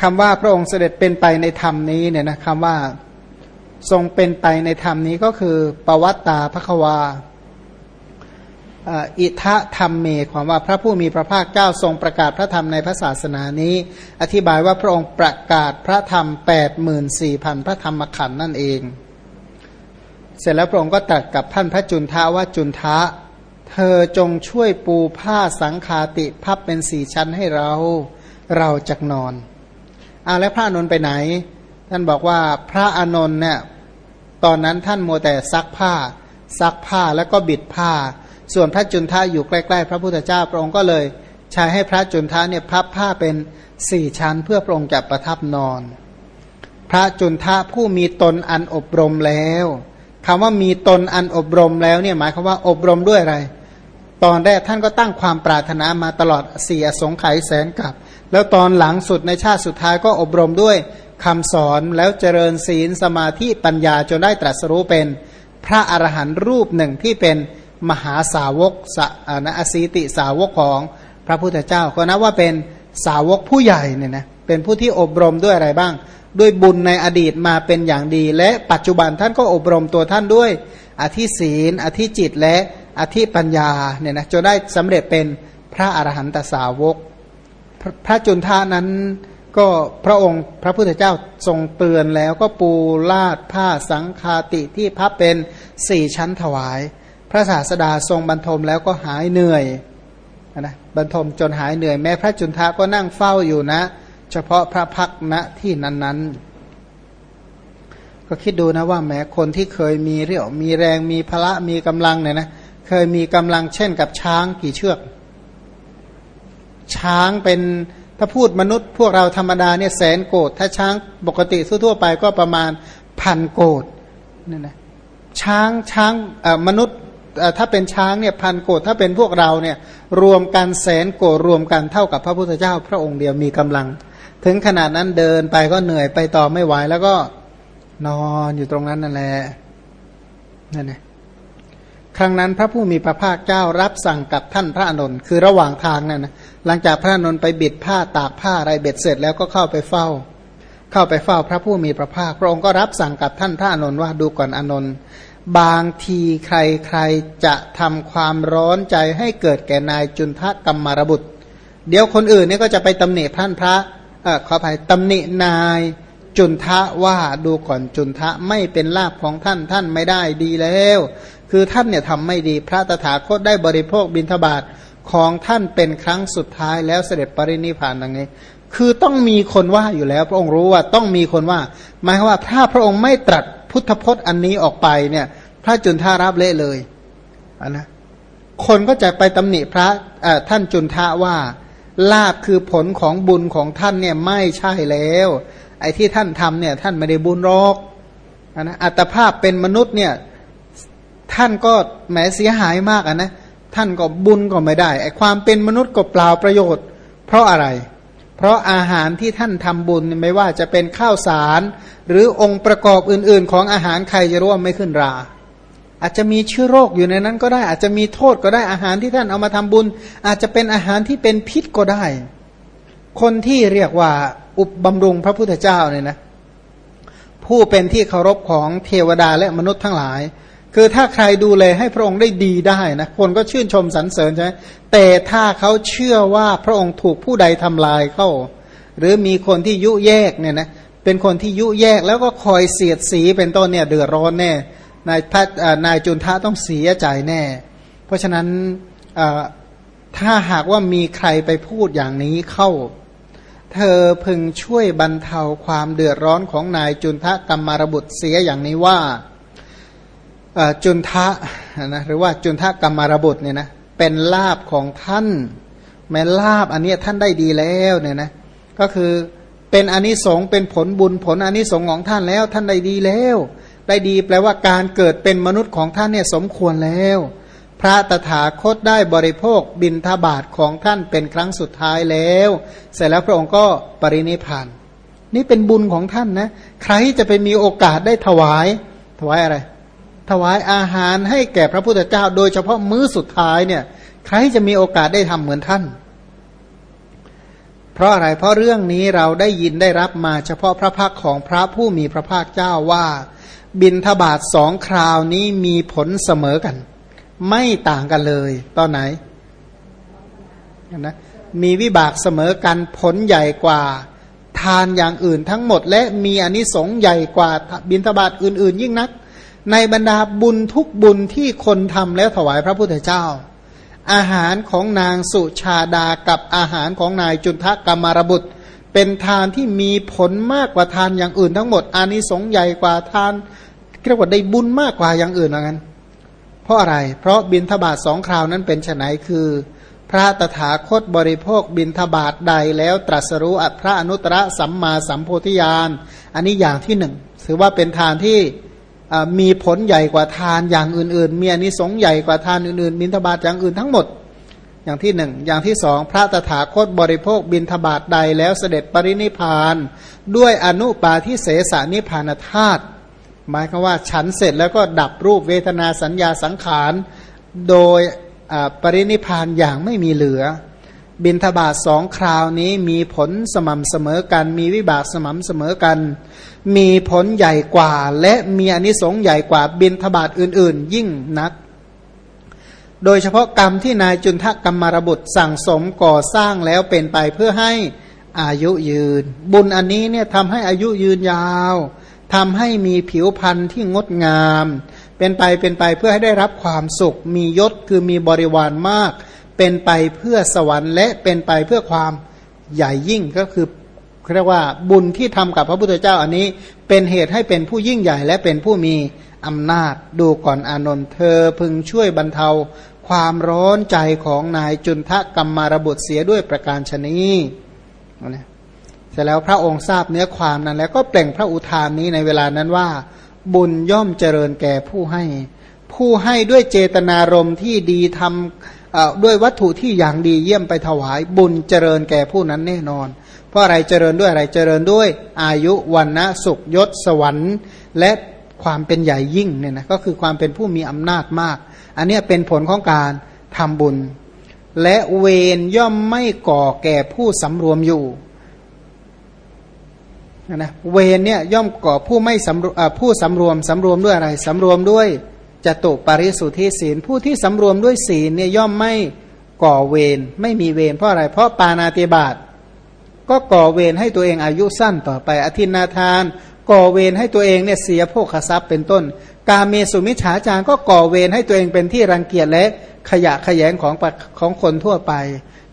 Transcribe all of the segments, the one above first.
คำว่าพระองค์เสด็จเป็นไปในธรรมนี้เนี่ยนะคำว่าทรงเป็นไปในธรรมนี้ก็คือปวัตตาพระควาอิทะธรรมเมความว่าพระผู้มีพระภาคเจ้าทรงประกาศพระธรรมในพระศาสนานี้ อธิบายว่าพระองค์ประกาศพระธรรม 8 4 0 0 0 พระธรรมขันธ์นั่นเอง เสร็จแล้วพระองค์ก็ตรัสกับท่านพระจุนทะว่าจุนทะ เธอจงช่วยปูผ้าสังคาติพับเป็นสี่ชั้นให้เรา เราจะนอน อาแล้วพระนนท์ไปไหน ท่านบอกว่าพระอนนท์เนี่ยตอนนั้นท่านโมแต่ซักผ้า ซักผ้าแล้วก็บิดผ้า ส่วนพระจุนทะอยู่ใกล้ๆ พระพุทธเจ้าพระองค์ก็เลยใช้ให้พระจุนทะเนี่ยพับผ้าเป็นสี่ชั้นเพื่อพระองค์จะประทับนอน พระจุนทะผู้มีตนอันอบรมแล้วคำว่ามีตนอันอบรมแล้วเนี่ยหมายความว่าอบรมด้วยอะไร ตอนแรกท่านก็ตั้งความปรารถนามาตลอดเสียสงไขยแสนกับ แล้วตอนหลังสุดในชาติสุดท้ายก็อบรมด้วยคำสอนแล้วเจริญศีลสมาธิปัญญาจนได้ตรัสรู้เป็นพระอรหันต์รูปหนึ่งที่เป็นมหาสาวกสนะอสีติสาวกของพระพุทธเจ้าก็นับว่าเป็นสาวกผู้ใหญ่เนี่ยนะเป็นผู้ที่อบรมด้วยอะไรบ้าง ด้วยบุญในอดีตมาเป็นอย่างดี และปัจจุบันท่านก็อบรมตัวท่านด้วย อธิศีล อธิจิตและอธิปัญญาเนี่ยนะจนได้สำเร็จเป็นพระอรหันตสาวก พระจุนทานั้นก็พระองค์พระพุทธเจ้าทรงเตือนแล้วก็ปูลาดผ้าสังคาติที่พับเป็นสี่ชั้นถวาย พระศาสดาทรงบรรทมแล้วก็หายเหนื่อยนะบรรทมจนหายเหนื่อยแม้พระจุนทะก็นั่งเฝ้าอยู่นะ เฉพาะพระพักณที่นั้นๆ ก็คิดดูนะว่าแม้คนที่เคยมีเรี่ยวมีแรงมีพละมีกำลังเนี่ยนะเคยมีกำลังเช่นกับช้างกี่เชือก ช้างเป็นถ้าพูดมนุษย์พวกเราธรรมดาเนี่ยแสนโกดถ้าช้างปกติทั่วไปก็ประมาณพันโกดนี่นะช้างช้างมนุษย์ถ้าเป็นช้างเนี่ยพันโกดถ้าเป็นพวกเราเนี่ยรวมกันแสนโกดรวมกันเท่ากับพระพุทธเจ้า พระองค์เดียวมีกำลัง ถึงขนาดนั้นเดินไปก็เหนื่อยไปต่อไม่ไหวแล้วก็นอนอยู่ตรงนั้นนั่นแหละนั่นเองครั้งนั้นพระผู้มีพระภาคเจ้ารับสั่งกับท่านพระอนุนคือระหว่างทางนั่นนะ หลังจากพระอนุนไปบิดผ้าตากผ้าอะไรเบ็ดเสร็จแล้วก็เข้าไปเฝ้า เข้าไปเฝ้าพระผู้มีพระภาค พระองค์ก็รับสั่งกับท่านพระอนุนว่าดูก่อนอนุนบางทีใครใครจะทำความร้อนใจให้เกิดแก่นายจุนทะกรรมารบุตร เดี๋ยวคนอื่นนี่ก็จะไปตำหนิท่านพระเออขออภัยตำหนินายจุนทะว่าดูก่อนจุนทะไม่เป็นลาภของท่านท่านไม่ได้ดีแล้ว คือท่านเนี่ยทำไม่ดีพระตถาคตได้บริโภคบิณฑบาต ของท่านเป็นครั้งสุดท้ายแล้วเสด็จปรินิพานดังนี้ คือต้องมีคนว่าอยู่แล้ว พระองค์รู้ว่าต้องมีคนว่า หมายว่าถ้าพระองค์ไม่ตรัสพุทธพจน์อันนี้ออกไปเนี่ย พระจุนทารับเละเลยนนะคนก็จะไปตำหนิพระท่านจุนทะว่าลาบคือผลของบุญของท่านเนี่ยไม่ใช่แล้ว ไอ้ที่ท่านทำเนี่ยท่านไม่ได้บุญรอกนะอัตภาพเป็นมนุษย์เนี่ยท่านก็แหมเสียหายมากนะ ท่านก็บุญก็ไม่ได้ไอความเป็นมนุษย์ก็เปล่าประโยชน์ เพราะอะไร เพราะอาหารที่ท่านทำบุญไม่ว่าจะเป็นข้าวสาร หรือองค์ประกอบอื่น ๆ ของอาหารใครจะรู้ว่าไม่ขึ้นรา อาจจะมีเชื้อโรคอยู่ในนั้นก็ได้ อาจจะมีโทษก็ได้อาหารที่ท่านเอามาทำบุญ อาจจะเป็นอาหารที่เป็นพิษก็ได้ คนที่เรียกว่าอุบบำรุงพระพุทธเจ้าเนี่ยนะผู้เป็นที่เคารพของเทวดาและมนุษย์ทั้งหลาย คือถ้าใครดูแลให้พระองค์ได้ดีได้นะคนก็ชื่นชมสรรเสริญใช่ไหมแต่ถ้าเขาเชื่อว่าพระองค์ถูกผู้ใดทำลายเข้า หรือมีคนที่ยุแยกเนี่ยนะเป็นคนที่ยุแยกแล้วก็คอยเสียดสีเป็นต้นเนี่ยเดือดร้อนแน่นายพันายจุนทะต้องเสียใจแน่ เพราะฉะนั้นถ้าหากว่ามีใครไปพูดอย่างนี้เข้า เธอพึงช่วยบรรเทาความเดือดร้อนของนายจุนทะกรรมารบุตรเสียอย่างนี้ว่า จุนทะนะหรือว่าจุนทะกรรมารบุตรเนี่ยนะเป็นลาบของท่าน แม้ลาบอันนี้ท่านได้ดีแล้วเนี่ยนะก็คือเป็นอนิสงส์เป็นผลบุญผลอนิสงส์ของท่านแล้ว ท่านได้ดีแล้ว ได้ดีแปลว่าการเกิดเป็นมนุษย์ของท่านเนี่ยสมควรแล้ว พระตถาคตได้บริโภคบินทบาทของท่านเป็นครั้งสุดท้ายแล้ว เสร็จแล้วพระองค์ก็ปรินิพานนี่เป็นบุญของท่านนะ ใครจะไปมีโอกาสได้ถวายถวายอะไร ถวายอาหารให้แก่พระพุทธเจ้า โดยเฉพาะมื้อสุดท้ายเนี่ยใครจะมีโอกาสได้ทำเหมือนท่าน เพราะอะไรเพราะเรื่องนี้เราได้ยินได้รับมาเฉพาะพระพักของพระผู้มีพระภาคเจ้าว่า บินทบาทสองคราวนี้มีผลเสมอกัน ไม่ต่างกันเลย ตอนไหนนะมีวิบากเสมอกันผลใหญ่กว่าทานอย่างอื่นทั้งหมด และมีอนิสงส์ใหญ่กว่าบินทบาทอื่น ๆ ยิ่งนัก ในบรรดาบุญทุกบุญที่คนทำแล้วถวายพระพุทธเจ้า อาหารของนางสุชาดากับอาหารของนายจุนทกรรมารบุตร เป็นทานที่มีผลมากกว่าทานอย่างอื่นทั้งหมดอานิสงส์ใหญ่กว่าทานเรียกว่าได้บุญมากกว่าอย่างอื่นเหมือนกันเพราะอะไร เพราะบินทบาทสองคราวนั้นเป็นไนคือ พระตถาคตบริโภคบินทบาทใดแล้วตรัสรู้อัพระอนุตตรสัมมาสัมโพธิญาณ อันนี้อย่างที่หนึ่งถือว่าเป็นทานที่ มีผลใหญ่กว่าทานอย่างอื่น ๆ มีอนิสงส์ใหญ่กว่าทานอื่นๆบินทบาทอย่างอื่นทั้งหมด อย่างที่หนึ่งอย่างที่สองพระตถาคตบริโภคบินทบาทใดแล้วเสด็จปรินิพาน ด้วยอนุปาทิเสสานิพานธาตุหมายคือว่าฉันเสร็จแล้วก็ดับรูปเวทนาสัญญาสังขาร โดยปรินิพานอย่างไม่มีเหลือ บินทบาทสองคราวนี้มีผลสม่ำเสมอกัน มีวิบากสม่ำเสมอกัน มีผลใหญ่กว่า และมีอนิสงส์ใหญ่กว่าบินทบาทอื่น ๆ ยิ่งนัก โดยเฉพาะกรรมที่นายจุนทกรรมารบุตรสั่งสมก่อสร้างแล้วเป็นไปเพื่อให้อายุยืน บุญอันนี้เนี่ยทำให้อายุยืนยาวทำให้มีผิวพรรณที่งดงาม เป็นไปเป็นไปเพื่อให้ได้รับความสุข มียศคือมีบริวารมาก เป็นไปเพื่อสวรรค์และเป็นไปเพื่อความใหญ่ยิ่งก็คือเรียกว่าบุญที่ทำกับพระพุทธเจ้าอันนี้เป็นเหตุให้เป็นผู้ยิ่งใหญ่และเป็นผู้มีอำนาจดูก่อนอานนท์เธอพึงช่วยบรรเทาความร้อนใจของนายจุนทะกรรมารบุตรเสียด้วยประการชนีเสร็จแล้วพระองค์ทราบเนื้อความนั้น แล้วก็เปล่งพระอุทานนี้ในเวลานั้นว่า บุญย่อมเจริญแก่ผู้ให้ ผู้ให้ด้วยเจตนารมณ์ที่ดีทำ ด้วยวัตถุที่อย่างดีเยี่ยมไปถวาย บุญเจริญแก่ผู้นั้นแน่นอน เพราะอะไรเจริญด้วยอะไรเจริญด้วย อายุวันนะสุขยศสวรรค์ และความเป็นใหญ่ยิ่งเนี่ยนะก็คือความเป็นผู้มีอำนาจมาก อันนี้เป็นผลของการทำบุญ และเวรย่อมไม่ก่อแก่ผู้สำรวมอยู่นะเวรเนี่ยย่อมก่อผู้ไม่สำผู้สำรวมสำรวมด้วยอะไรสำรวมด้วย จตุปริสุทธิศีล ผู้ที่สำรวมด้วยศีลเนี่ยย่อมไม่ก่อเวรไม่มีเวรเพราะอะไร เพราะปานาติบาตก็ก่อเวรให้ตัวเองอายุสั้นต่อไป อธินาทาน ก่อเวรให้ตัวเองเนี่ยเสียโภคทรัพย์เป็นต้น กาเมสุมิฉาจารก็ก่อเวรให้ตัวเองเป็นที่รังเกียจและขยะขยงของของคนทั่วไป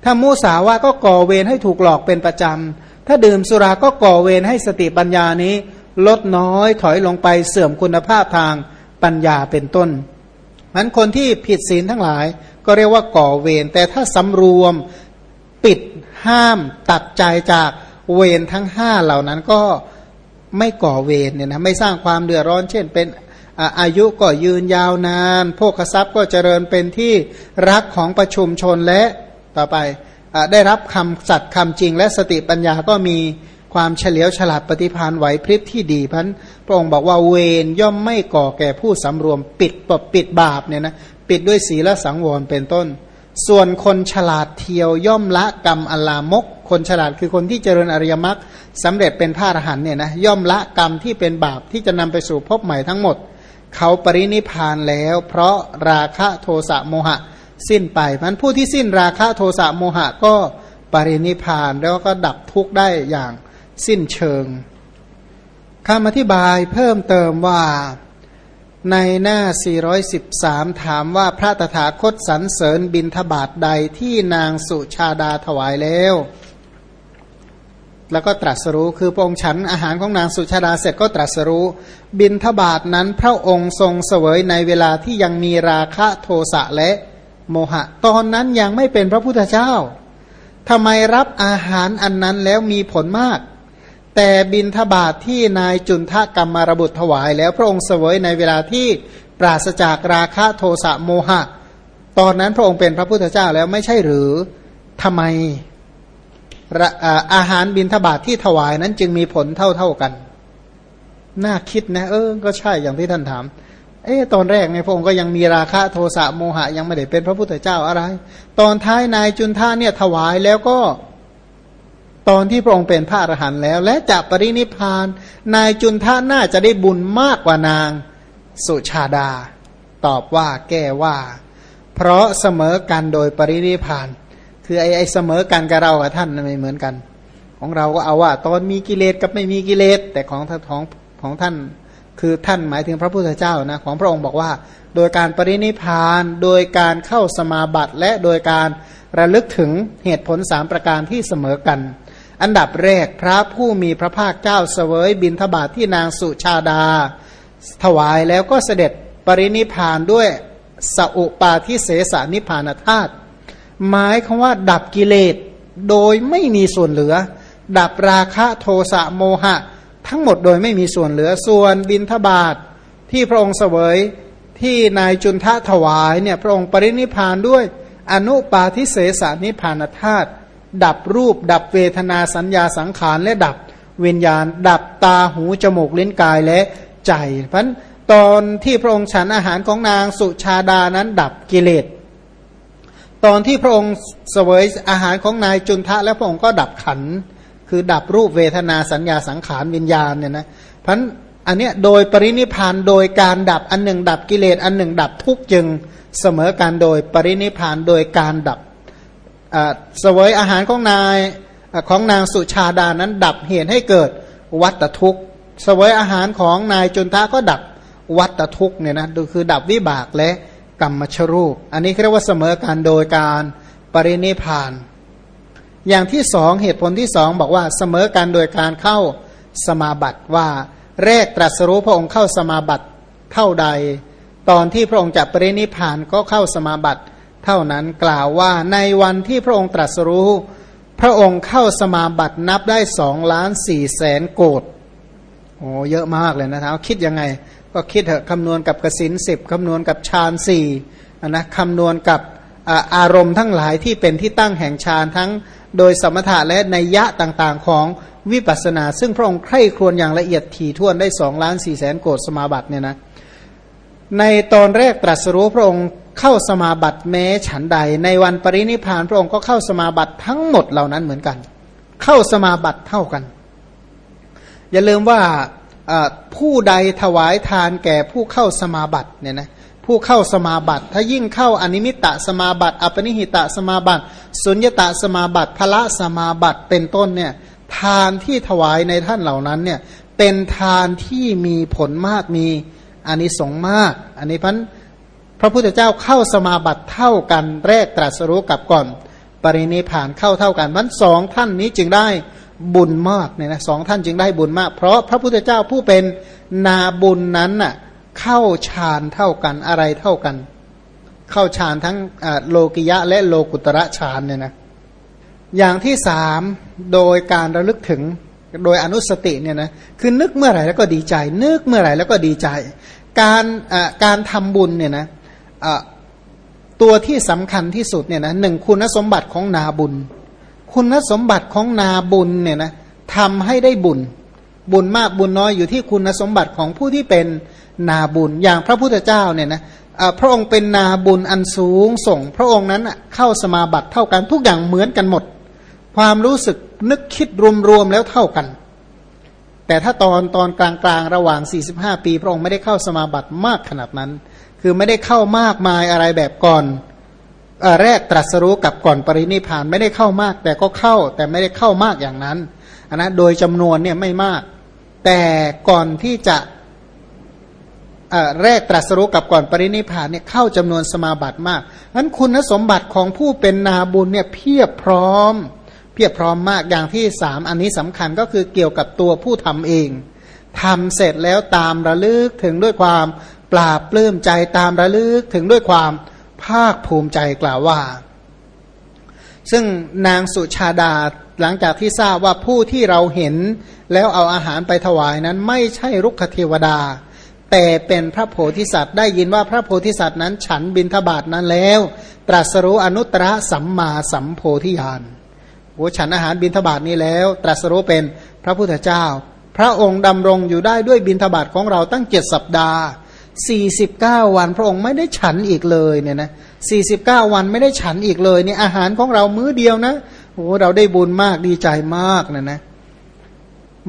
ถ้ามุสาวาก็ก่อเวรให้ถูกหลอกเป็นประจำ ถ้าดื่มสุราก็ก่อเวรให้สติปัญญานี้ ลดน้อยถอยลงไปเสื่อมคุณภาพทาง ปัญญาเป็นต้นนั้นคนที่ผิดศีลทั้งหลาย ก็เรียกว่าก่อเวรแต่ถ้าสำรวมปิดห้ามตัดใจจากเวรทั้งห้าเหล่านั้นก็ไม่ก่อเวรเนี่ยนะไม่สร้างความเดือดร้อน เช่นเป็นอายุก็ยืนยาวนานโภคทรัพย์ก็เจริญเป็นที่รักของประชุมชนและต่อไปได้รับคำสัตย์คำจริงและสติปัญญาก็มี ความเฉลียวฉลาดปฏิพานไหวพริบที่ดีพันพระองค์บอกว่าเวรย่อมไม่ก่อแก่ผู้สำรวมปิดปบปิดบาปเนี่ยนะปิดด้วยศีลสังวรเป็นต้น ส่วนคนฉลาดเทียวย่อมละกรรมอลามก คนฉลาดคือคนที่เจริญอริยมรรคสำเร็จเป็นพระอรหันเนี่ยนะย่อมละกรรมที่เป็นบาปที่จะนำไปสู่พบใหม่ทั้งหมด เขาปรินิพานแล้ว เพราะราคะโทสะโมหะ สิ้นไปมันผู้ที่สิ้นราคะโทสะโมหะก็ปรินิพานแล้วก็ดับทุกข์ได้อย่าง สิ้นเชิงคำอธิบายเพิ่มเติมว่าในหน้า 413 ถามว่าพระตถาคตสรรเสริญบินทบาทใดที่นางสุชาดาถวายแล้ว แล้วก็ตรัสรู้คือพระองค์ฉันอาหารของนางสุชาดาเสร็จก็ตรัสรู้ บินทบาทนั้นพระองค์ทรงเสวยในเวลาที่ยังมีราคะโทสะและโมหะ ตอนนั้นยังไม่เป็นพระพุทธเจ้าทำไมรับอาหารอันนั้นแล้วมีผลมาก แต่บินทบาทที่นายจุนทะกรรมารบุตรถวาย แล้วพระองค์เสวยในเวลาที่ปราศจากราคะโทสะโมหะ ตอนนั้นพระองค์เป็นพระพุทธเจ้าแล้วไม่ใช่หรือทำไมอาหารบินทบาทที่ถวายนั้นจึงมีผลเท่าเท่ากัน น่าคิดนะ เออ ก็ใช่อย่างที่ท่านถาม เอ๊ตอนแรกในพระองค์ก็ยังมีราคะโทสะโมหะยังไม่ได้เป็นพระพุทธเจ้าอะไร ตอนท้ายนายจุนท่าเนี่ยถวายแล้วก็ ตอนที่พระองค์เป็นพระอรหันต์แล้ว และจะปรินิพาน นายจุนทะน่าจะได้บุญมากกว่านางสุชาดา ตอบว่าแก้ว่า เพราะเสมอกันโดยปรินิพาน คือไอ้ไอเสมอกันกับเรากับท่านไม่เหมือนกัน ของเราก็เอาว่า ตอนมีกิเลสกับไม่มีกิเลส แต่ของของของท่านคือท่านหมายถึงพระพุทธเจ้านะของพระองค์บอกว่า โดยการปรินิพานโดยการเข้าสมาบัติและโดยการระลึกถึงเหตุผลสามประการที่เสมอกัน อันดับแรกพระผู้มีพระภาคเจ้าเสวยบินทบาทที่นางสุชาดา ถวายแล้วก็เสด็จปรินิพานด้วยสอุปาทิเสสานิพานธาตุหมายคำว่า ดับกิเลสโดยไม่มีส่วนเหลือ ดับราคะโทสะโมหะ ทั้งหมดโดยไม่มีส่วนเหลือส่วนบินทบาทที่พระองค์เสวยที่นายจุนทะถวายเนี่ยพระองค์ปรินิพานด้วยอนุปาทิเสสนิพานธาตุ ดับรูป ดับเวทนาสัญญาสังขารและดับวิญญาณ ดับตาหูจมูกลิ้นกายและใจเพราะตอนที่พระองค์ฉันอาหารของนางสุชาดานั้นดับกิเลส ตอนที่พระองค์เสวยอาหารของนายจุนทะและพระองค์ก็ดับขัน คือดับรูปเวทนาสัญญาสังขารวิญญาณเนี่ยนะพันอันเนี้ยโดยปรินิพานโดยการดับอันหนึ่งดับกิเลสอันหนึ่งดับทุกจึงเสมอการโดยปรินิพานโดยการดับ เสวยอาหารของนายของนางสุชาดานั้น ดับเหตุให้เกิดวัตทุกข์ เสวยอาหารของนายจุนทะก็ดับวัตทุกข์เนี่ยนะคือดับวิบากและกรรมชรูป อันนี้เรียกว่าเสมอการโดยการปรินิพาน อย่างที่สองเหตุผลที่สองบอกว่าเสมอกันโดยการเข้าสมาบัติว่าแรกตรัสรู้พระองค์เข้าสมาบัติเท่าใด ตอนที่พระองค์จะปรินิพานก็เข้าสมาบัติ เท่านั้นกล่าวว่าในวันที่พระองค์ตรัสรู้ พระองค์เข้าสมาบัตินับได้สองล้านสี่แสนโกดโอ้เยอะมากเลยนะครับคิดยังไง ก็คิดเถอะคำนวณกับกสินสิบคำนวณกับฌานสี่นะคำนวณกับอารมณ์ทั้งหลายที่เป็นที่ตั้งแห่งฌานทั้งโดยสมถะและนัยยะต่างๆของวิปัสสนา ซึ่งพระองค์ใคร่ครวญอย่างละเอียดถี่ถ้วนได้สองล้านสี่แสนโกดสมาบัติเนี่ยนะในตอนแรกตรัสรู้พระองค์ เข้าสมาบัติแม้ฉันใด ในวันปรินิพานพระองค์ก็เข้าสมาบัติทั้งหมดเหล่านั้นเหมือนกัน เข้าสมาบัติเท่ากัน อย่าลืมว่าผู้ใดถวายทานแก่ผู้เข้าสมาบัติเนี่ยนะผู้เข้าสมาบัติ ถ้ายิ่งเข้าอนิมิตะสมาบัติ อัปนิหิตะสมาบัติ สุญญตะสมาบัติพละสมาบัติเป็นต้นเนี่ยทานที่ถวายในท่านเหล่านั้นเนี่ยเป็นทานที่มีผลมากมีอานิสงส์มาก อันนี้พัน พระพุทธเจ้าเข้าสมาบัติเท่ากันแรกตรัสรู้กับก่อน ปรินิพานเข้าเท่ากันมันสองท่านนี้จึงได้บุญมากเนี่ยนะสองท่านจึงได้บุญมาก เพราะพระพุทธเจ้าผู้เป็นนาบุญนั้นน่ะเข้าฌานเท่ากันอะไรเท่ากัน เข้าฌานทั้งโลกิยะและโลกุตระฌานเนี่ยนะอย่างที่สามโดยการระลึกถึงโดยอนุสติเนี่ยนะคือนึกเมื่อไหร่แล้วก็ดีใจ นึกเมื่อไหร่แล้วก็ดีใจ การการทำบุญเนี่ยนะ ตัวที่สำคัญที่สุดเนี่ยนะหนึ่งคุณสมบัติของนาบุญ คุณสมบัติของนาบุญเนี่ยนะทำให้ได้บุญ บุญมากบุญน้อยอยู่ที่คุณสมบัติของผู้ที่เป็นนาบุญ อย่างพระพุทธเจ้าเนี่ยนะพระองค์เป็นนาบุญอันสูงส่ง พระองค์นั้นเข้าสมาบัติเท่ากันทุกอย่างเหมือนกันหมด ความรู้สึกนึกคิดรวมๆแล้วเท่ากัน แต่ถ้าตอนตอนกลางๆ ระหว่าง 45 ปี พระองค์ไม่ได้เข้าสมาบัติมากขนาดนั้น คือไม่ได้เข้ามากมายอะไรแบบก่อนแรกตรัสรู้กับก่อนปรินิพานไม่ได้เข้ามาก แต่ก็เข้าแต่ไม่ได้เข้ามากอย่างนั้นนนะโดยจำนวนเนี่ยไม่มาก แต่ก่อนที่จะแรกตรัสรู้กับก่อนปรินิพานเนี่ยเข้าจำนวนสมาบัติมากนั้นคุณสมบัติของผู้เป็นนาบุญเนี่ยเพียบพร้อม เพียบพร้อมมากอย่างที่สามอันนี้สำคัญก็คือเกี่ยวกับตัวผู้ทำเองทำเสร็จแล้วตามระลึกถึงด้วยความ ปราบปลื้มใจตามระลึกถึงด้วยความภาคภูมิใจกล่าวว่า ซึ่งนางสุชาดาหลังจากที่ทราบว่าผู้ที่เราเห็น แล้วเอาอาหารไปถวายนั้นไม่ใช่รุกขเทวดา แต่เป็นพระโพธิสัตว์ได้ยินว่าพระโพธิสัตว์นั้น ฉันบินทบาทนั้นแล้ว ตรัสรู้อนุตตรสัมมาสัมโพธิญาณโอ้ฉันอาหารบินทบาทนี้แล้ว ตรัสรู้เป็นพระพุทธเจ้า พระองค์ดำรงอยู่ได้ด้วยบินทบาทของเราตั้งเจ็ดสัปดาห์ 49 วันพระองค์ไม่ได้ฉันอีกเลยเนี่ยนะ49 วันไม่ได้ฉันอีกเลยเนี่ยอาหารของเรามื้อเดียวนะโอ้เราได้บุญมากดีใจมากนะนะ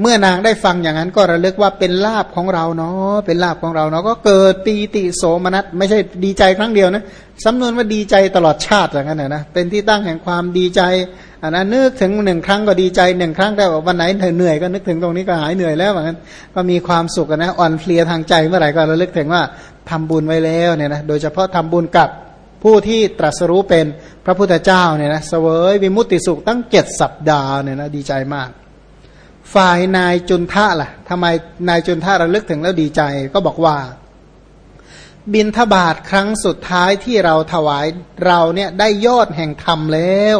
เมื่อนางได้ฟังอย่างนั้นก็ระลึกว่าเป็นลาบของเราเนาะเป็นลาบของเราเนาะก็เกิดปีติโสมนัสไม่ใช่ดีใจครั้งเดียวนะสำนวนว่าดีใจตลอดชาติอย่างนั้นนะเป็นที่ตั้งแห่งความดีใจ อันนั้นนึกถึงหนึ่งครั้งก็ดีใจหนึ่งครั้งแต่ว่าวันไหนเหนื่อยก็นึกถึงตรงนี้ก็หายเหนื่อยแล้วเหมือนกันก็มีความสุขนะอ่อนเพลียทางใจเมื่อไหร่ก็ระลึกถึงว่าทำบุญไว้แล้วเนี่ยนะโดยเฉพาะทำบุญกับผู้ที่ตรัสรู้เป็นพระพุทธเจ้าเนี่ยนะเสวยวิมุตติสุขตั้งเจ็ดสัปดาห์เนี่ยนะดีใจมาก ฝ่ายนายจุนทะล่ะทำไมนายจุนทะระลึกถึงแล้วดีใจก็บอกว่า บินทบาทครั้งสุดท้ายที่เราถวายเราเนี่ยได้ยอดแห่งธรรมแล้ว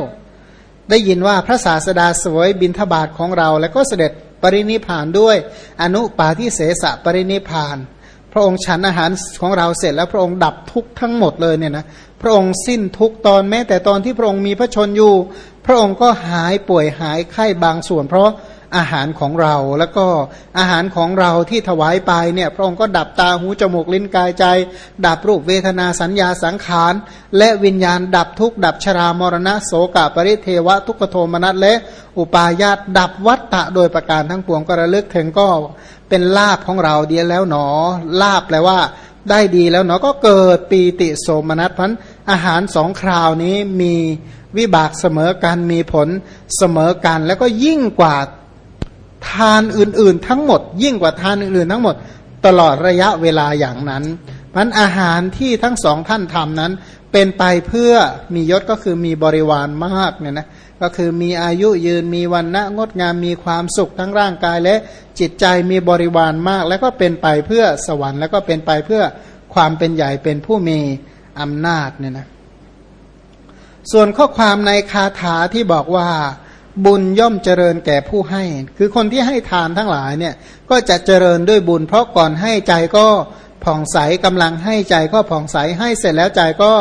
ได้ยินว่าพระศาสดาสวยบินทบาทของเรา แล้วก็เสด็จปรินิพานด้วย อนุปาทิเสสะปรินิพาน พระองค์ฉันอาหารของเราเสร็จแล้วพระองค์ดับทุกข์ทั้งหมดเลยเนี่ยนะพระองค์สิ้นทุกตอนแม้แต่ตอนที่พระองค์มีพระชนอยู่ พระองค์ก็หายป่วยหายไข้บางส่วน เพราะ อาหารของเรา แล้วก็อาหารของเราที่ถวายไปเนี่ยพระองค์ก็ดับตาหูจมูกลิ้นกายใจ ดับรูปเวทนาสัญญาสังขาร และวิญญาณดับทุกดับชรามรณะโสกะปริเทวะทุกโทมนัสและอุปาญาตดับวัตตะโดยประการทั้งปวงก็ระลึกถึงก็เป็นลาบของเราเดียแล้วหนอลาบแปลว่าได้ดีแล้วเนาะก็เกิดปีติโสมนัสพันอาหารสองคราวนี้มีวิบากเสมอกันมีผลเสมอกัน แล้วก็ยิ่งกว่า ทานอื่นๆ ทั้งหมด ยิ่งกว่าทานอื่นๆ ทั้งหมด ตลอดระยะเวลาอย่างนั้นพันอาหารที่ทั้งสองท่านทำนั้น เป็นไปเพื่อมียศก็คือมีบริวารมากเนี่ยนะก็คือมีอายุยืนมีวันณะงดงามมีความสุขทั้งร่างกายและจิตใจมีบริวารมาก แล้วก็เป็นไปเพื่อสวรรค์แล้วก็เป็นไปเพื่อความเป็นใหญ่เป็นผู้มีอำนาจเนี่ยนะส่วนข้อความในคาถาที่บอกว่า บุญย่อมเจริญแก่ผู้ให้ คือคนที่ให้ทานทั้งหลายเนี่ยก็จะเจริญด้วยบุญ เพราะก่อนให้ใจก็ผ่องใสกำลังให้ใจก็ผ่องใสให้เสร็จแล้วใจก็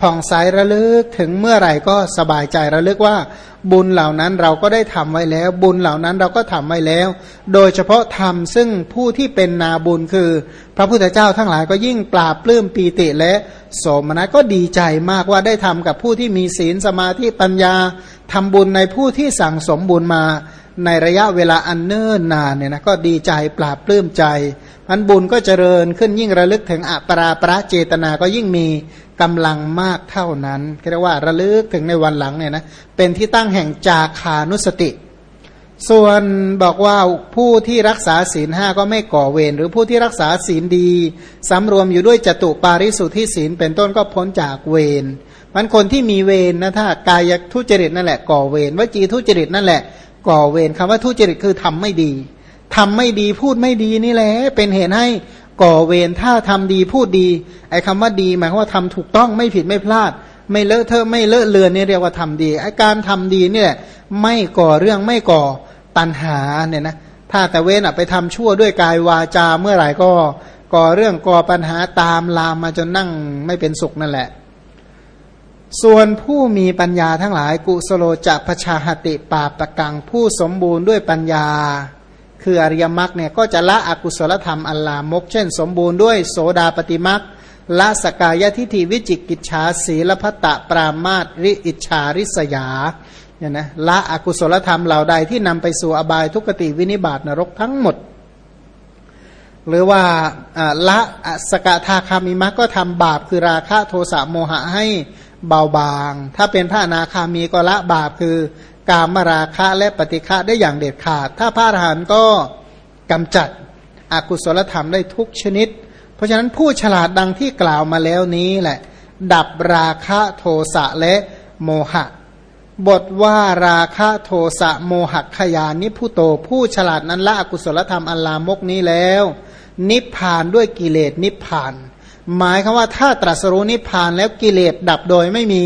ผ่องใสระลึกถึงเมื่อไหร่ก็สบายใจระลึกว่า บุญเหล่านั้นเราก็ได้ทำไว้แล้ว บุญเหล่านั้นเราก็ทำไว้แล้ว โดยเฉพาะธรรมซึ่งผู้ที่เป็นนาบุญคือ พระพุทธเจ้าทั้งหลายก็ยิ่งปราบปลื้มปีติและโสมนัสก็ดีใจมากว่าได้ทำกับผู้ที่มีศีลสมาธิปัญญา ทำบุญในผู้ที่สั่งสมบุญมาในระยะเวลาอันเนิ่นนานเนี่ยนะก็ดีใจปราบปลื้มใจพันบุญก็เจริญขึ้นยิ่งระลึกถึงอัปราประเจตนาก็ยิ่งมีกำลังมากเท่านั้นเรียกว่าระลึกถึงในวันหลังเนี่ยนะเป็นที่ตั้งแห่งจาคานุสติ ส่วนบอกว่าผู้ที่รักษาศีลห้าก็ไม่ก่อเวรหรือผู้ที่รักษาศีลดีสำรวมอยู่ด้วยจตุปาริสุทธิศีลเป็นต้นก็พ้นจากเวร มันคนที่มีเวรนะถ้ากายทุจริตนั่นแหละก่อเวรวจีทุจริตนั่นแหละ ก่อเวรคำว่าทุจริตคือทำไม่ดีทำไม่ดีพูดไม่ดีนี่แหละเป็นเหตุให้ก่อเวรถ้าทำดีพูดดีไอ้คาว่าดีหมายว่าทำถูกต้องไม่ผิดไม่พลาด ไม่เลอะเทอะไม่เลอะเลือนนี่เรียกว่าทำดีไอ้การทำดีนี่แหละไม่ก่อเรื่องไม่ก่อตัณหาเนี่ยนะถ้าแต่เว้นไปทำชั่วด้วยกายวาจาเมื่อไหร่ก็ก่อเรื่องก่อปัญหาตามลามมาจนนั่งไม่เป็นสุขนั่นแหละ ส่วนผู้มีปัญญาทั้งหลายกุสโลจะพชาหติปาปะกังผู้สมบูรณ์ด้วยปัญญา คืออริยมรรคเนี่ยก็จะละอกุศลธรรมอัลลามก เช่น สมบูรณ์ด้วยโสดาปฏิมรรคละสกายทิฏฐิวิจิกิจฉาสีลพัตตะปรามาตริอิชาริสยาเนี่ยนะละอกุศลธรรมเหล่าใดที่นำไปสู่อบายทุกติวินิบาตนรกทั้งหมด หรือว่าละสกทาคามิมักก็ทำบาปคือราคะโทสะโมหะให้ เบาบาง ถ้าเป็นพระอนาคามีก็ละบาปคือกามราคะและปฏิฆะได้อย่างเด็ดขาด ถ้าพระอรหันต์ก็กำจัดอกุศลธรรมได้ทุกชนิด เพราะฉะนั้นผู้ฉลาดดังที่กล่าวมาแล้วนี้แหละ ดับราคะโทสะและโมหะ บทว่าราคะโทสะโมหะขยานิพุโต ผู้ฉลาดนั้นละอกุศลธรรมอัลลามกนี้แล้ว นิพพานด้วยกิเลสนิพพาน หมายคือว่าถ้าตรัสรู้นิพพานแล้วกิเลสดับโดยไม่มี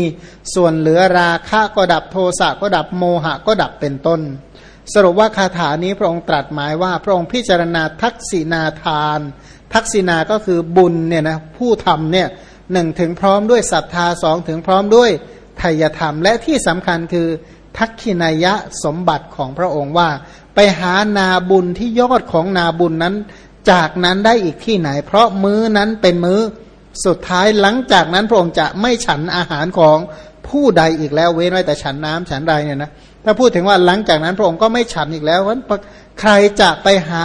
ส่วนเหลือราคะก็ดับโทสะก็ดับโมหะก็ดับเป็นต้น สรุปว่าคาถานี้พระองค์ตรัสหมายว่า พระองค์พิจารณาทักษินาทาน ทักษินาก็คือบุญเนี่ยนะผู้ทำเนี่ยหนึ่งถึงพร้อมด้วยศรัทธาสองถึงพร้อมด้วยทายธรรม และที่สำคัญคือทักขินายะสมบัติของพระองค์ว่า ไปหานาบุญที่ยอดของนาบุญนั้น จากนั้นได้อีกที่ไหน เพราะมื้อนั้นเป็นมื้อสุดท้ายหลังจากนั้นพระองค์จะไม่ฉันอาหารของผู้ใดอีกแล้วเว้นไว้แต่ฉันน้ำฉันใดเนี่ยนะถ้าพูดถึงว่าหลังจากนั้นพระองค์ก็ไม่ฉันอีกแล้วเพราะใครจะไปหา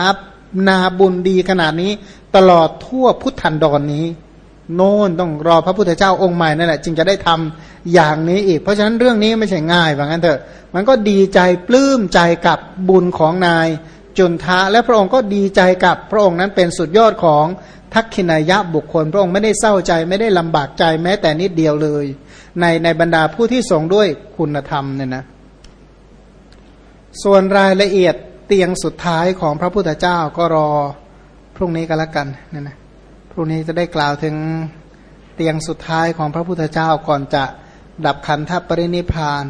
นาบุญดีขนาดนี้ ตลอดทั่วพุทธันดรนนี้ โน่นต้องรอพระพุทธเจ้าองค์ใหม่นั่นแหละจึงจะได้ทำอย่างนี้อีก เพราะฉะนั้นเรื่องนี้ไม่ใช่ง่ายว่างั้นเถอะ มันก็ดีใจปลื้มใจกับบุญของนาย จุนทะและพระองค์ก็ดีใจกับพระองค์นั้นเป็นสุดยอดของทักขินายะบุคคล พระองค์ไม่ได้เศร้าใจไม่ได้ลำบากใจแม้แต่นิดเดียวเลย ในในบรรดาผู้ที่ทรงด้วยคุณธรรมเนี่ยนะส่วนรายละเอียดเตียงสุดท้ายของพระพุทธเจ้าก็รอพรุ่งนี้ก็แล้วกันเนี่ยนะพรุ่งนี้จะได้กล่าวถึงเตียงสุดท้ายของพระพุทธเจ้าก่อนจะดับขันธปรินิพาน